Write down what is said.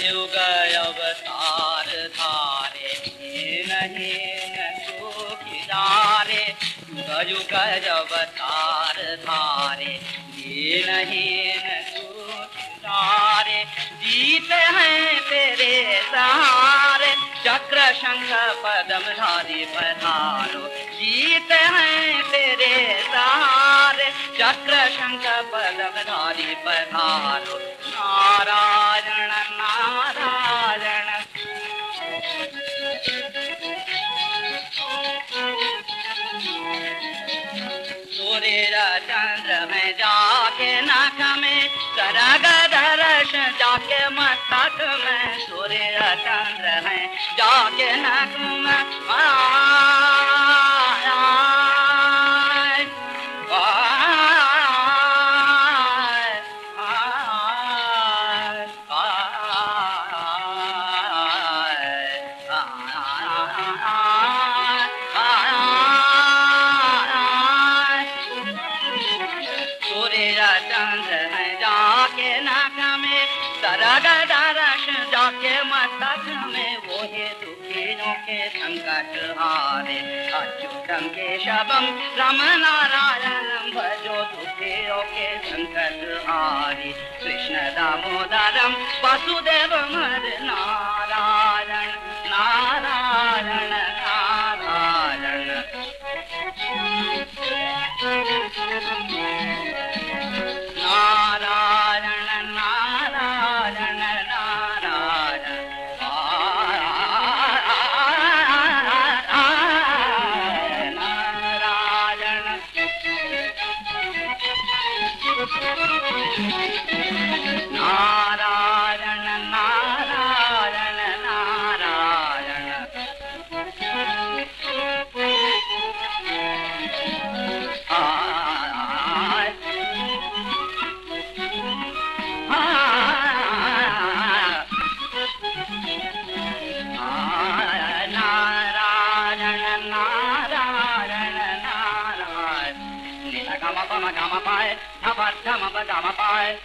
युग अवतार धारे नहीं धारे युग अवतार धारे ये नहीं धारे जीत हैं तेरे सहारे चक्र शंख पदम धारी पधारो। जीत हैं तेरे सहारे चक्र शंख पदम धारी पधारो। चंद्र है जाके न तुम चंद्र है जाके नाक में दरा दरा दुखियों के संकट हारे अच्युतम के शबम रम नारायणम भजो दुखियों के संकट हारे कृष्ण दामोदरम वसुदेव मर Narayan Narayan Narayan Narayan Thank you. ma pa ma pai, ma pa, da pai.